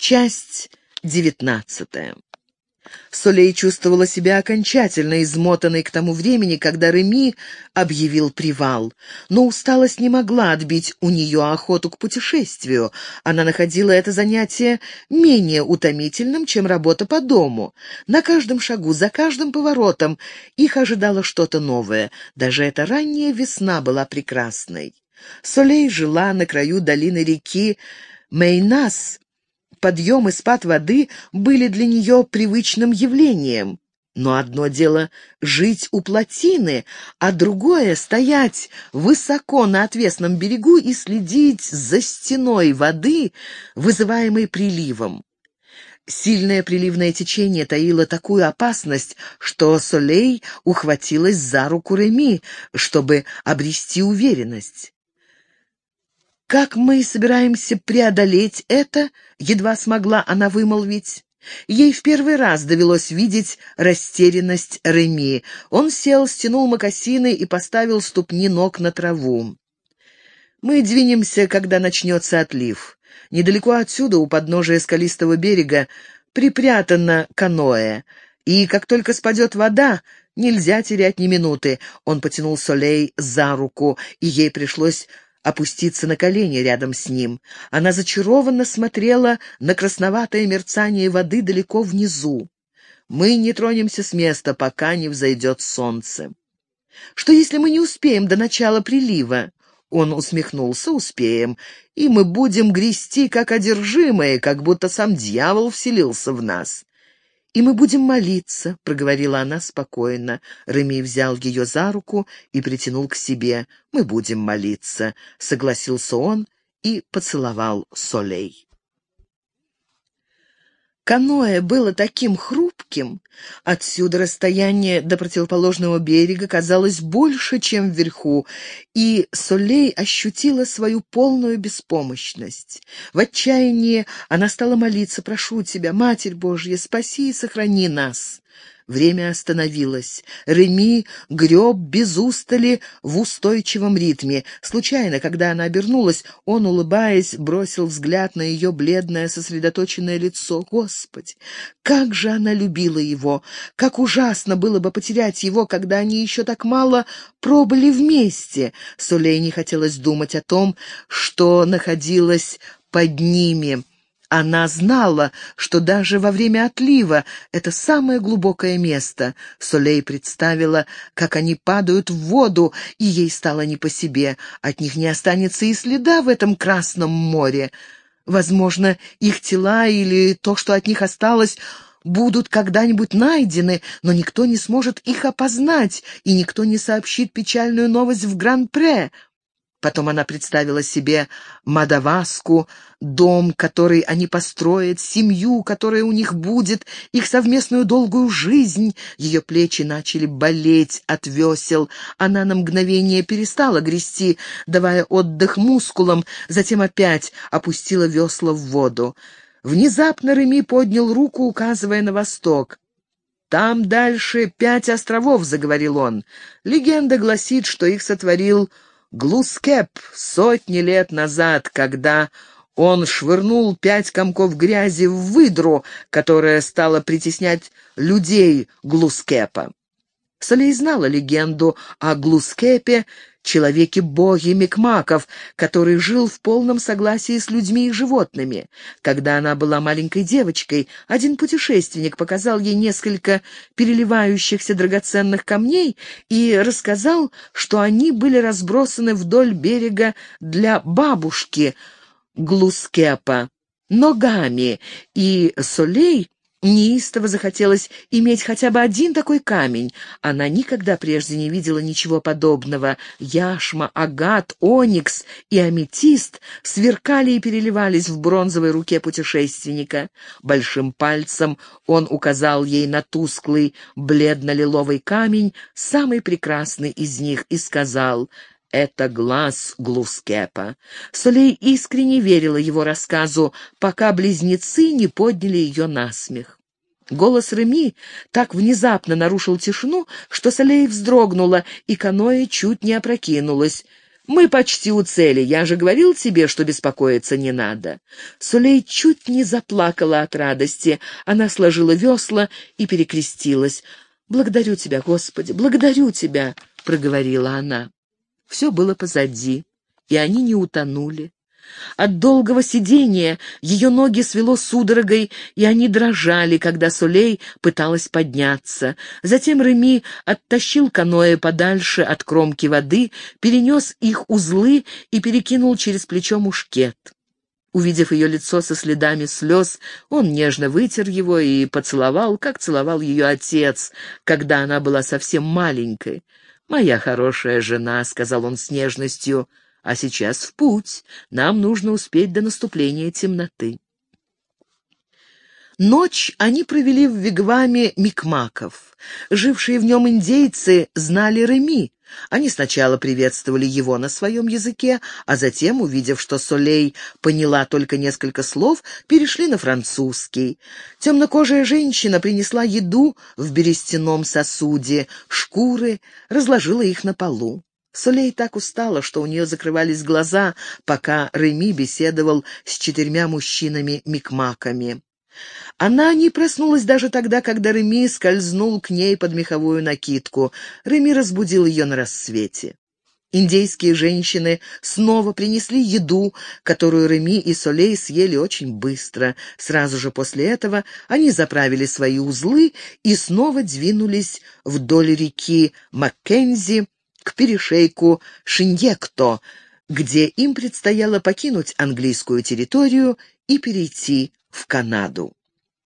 Часть девятнадцатая. Солей чувствовала себя окончательно измотанной к тому времени, когда Реми объявил привал. Но усталость не могла отбить у нее охоту к путешествию. Она находила это занятие менее утомительным, чем работа по дому. На каждом шагу, за каждым поворотом их ожидало что-то новое. Даже эта ранняя весна была прекрасной. Солей жила на краю долины реки Мейнас, подъем и спад воды были для нее привычным явлением. Но одно дело — жить у плотины, а другое — стоять высоко на отвесном берегу и следить за стеной воды, вызываемой приливом. Сильное приливное течение таило такую опасность, что Солей ухватилась за руку Реми, чтобы обрести уверенность. «Как мы собираемся преодолеть это?» — едва смогла она вымолвить. Ей в первый раз довелось видеть растерянность Реми. Он сел, стянул мокасины и поставил ступни ног на траву. «Мы двинемся, когда начнется отлив. Недалеко отсюда, у подножия скалистого берега, припрятано каноэ, и как только спадет вода, нельзя терять ни минуты». Он потянул Солей за руку, и ей пришлось опуститься на колени рядом с ним. Она зачарованно смотрела на красноватое мерцание воды далеко внизу. «Мы не тронемся с места, пока не взойдет солнце». «Что, если мы не успеем до начала прилива?» Он усмехнулся, успеем, и мы будем грести, как одержимые, как будто сам дьявол вселился в нас. «И мы будем молиться», — проговорила она спокойно. Реми взял ее за руку и притянул к себе. «Мы будем молиться», — согласился он и поцеловал Солей. Каноэ было таким хрупким, отсюда расстояние до противоположного берега казалось больше, чем вверху, и Солей ощутила свою полную беспомощность. В отчаянии она стала молиться, «Прошу тебя, Матерь Божья, спаси и сохрани нас». Время остановилось. Реми греб без устали в устойчивом ритме. Случайно, когда она обернулась, он, улыбаясь, бросил взгляд на ее бледное, сосредоточенное лицо. Господи, как же она любила его! Как ужасно было бы потерять его, когда они еще так мало пробыли вместе! Сулей не хотелось думать о том, что находилось под ними. Она знала, что даже во время отлива это самое глубокое место. Солей представила, как они падают в воду, и ей стало не по себе. От них не останется и следа в этом Красном море. Возможно, их тела или то, что от них осталось, будут когда-нибудь найдены, но никто не сможет их опознать, и никто не сообщит печальную новость в Гран-Пре. Потом она представила себе Мадаваску, дом, который они построят, семью, которая у них будет, их совместную долгую жизнь. Ее плечи начали болеть от весел. Она на мгновение перестала грести, давая отдых мускулам, затем опять опустила весла в воду. Внезапно Реми поднял руку, указывая на восток. «Там дальше пять островов», — заговорил он. «Легенда гласит, что их сотворил Глускеп сотни лет назад, когда он швырнул пять комков грязи в выдру, которая стала притеснять людей Глускепа. Солей знала легенду о Глускепе, человеке-боге Микмаков, который жил в полном согласии с людьми и животными. Когда она была маленькой девочкой, один путешественник показал ей несколько переливающихся драгоценных камней и рассказал, что они были разбросаны вдоль берега для бабушки Глускепа ногами, и Солей Неистово захотелось иметь хотя бы один такой камень. Она никогда прежде не видела ничего подобного. Яшма, агат, оникс и аметист сверкали и переливались в бронзовой руке путешественника. Большим пальцем он указал ей на тусклый бледно-лиловый камень, самый прекрасный из них, и сказал это глаз Глускепа. Солей искренне верила его рассказу, пока близнецы не подняли ее на смех. Голос Реми так внезапно нарушил тишину, что Солей вздрогнула, и каноэ чуть не опрокинулась. «Мы почти у цели. Я же говорил тебе, что беспокоиться не надо». Сулей чуть не заплакала от радости. Она сложила весла и перекрестилась. «Благодарю тебя, Господи, благодарю тебя», — проговорила она. Все было позади, и они не утонули. От долгого сидения ее ноги свело судорогой, и они дрожали, когда Солей пыталась подняться. Затем Реми оттащил каноэ подальше от кромки воды, перенес их узлы и перекинул через плечо мушкет. Увидев ее лицо со следами слез, он нежно вытер его и поцеловал, как целовал ее отец, когда она была совсем маленькой. «Моя хорошая жена», — сказал он с нежностью, — а сейчас в путь. Нам нужно успеть до наступления темноты. Ночь они провели в вигваме Микмаков. Жившие в нем индейцы знали Реми. Они сначала приветствовали его на своем языке, а затем, увидев, что Солей поняла только несколько слов, перешли на французский. Темнокожая женщина принесла еду в берестяном сосуде, шкуры, разложила их на полу. Солей так устала, что у нее закрывались глаза, пока Реми беседовал с четырьмя мужчинами-микмаками. Она не проснулась даже тогда, когда Реми скользнул к ней под меховую накидку. Реми разбудил ее на рассвете. Индейские женщины снова принесли еду, которую Реми и Солей съели очень быстро. Сразу же после этого они заправили свои узлы и снова двинулись вдоль реки Маккензи, к перешейку Шиньекто, где им предстояло покинуть английскую территорию и перейти в Канаду.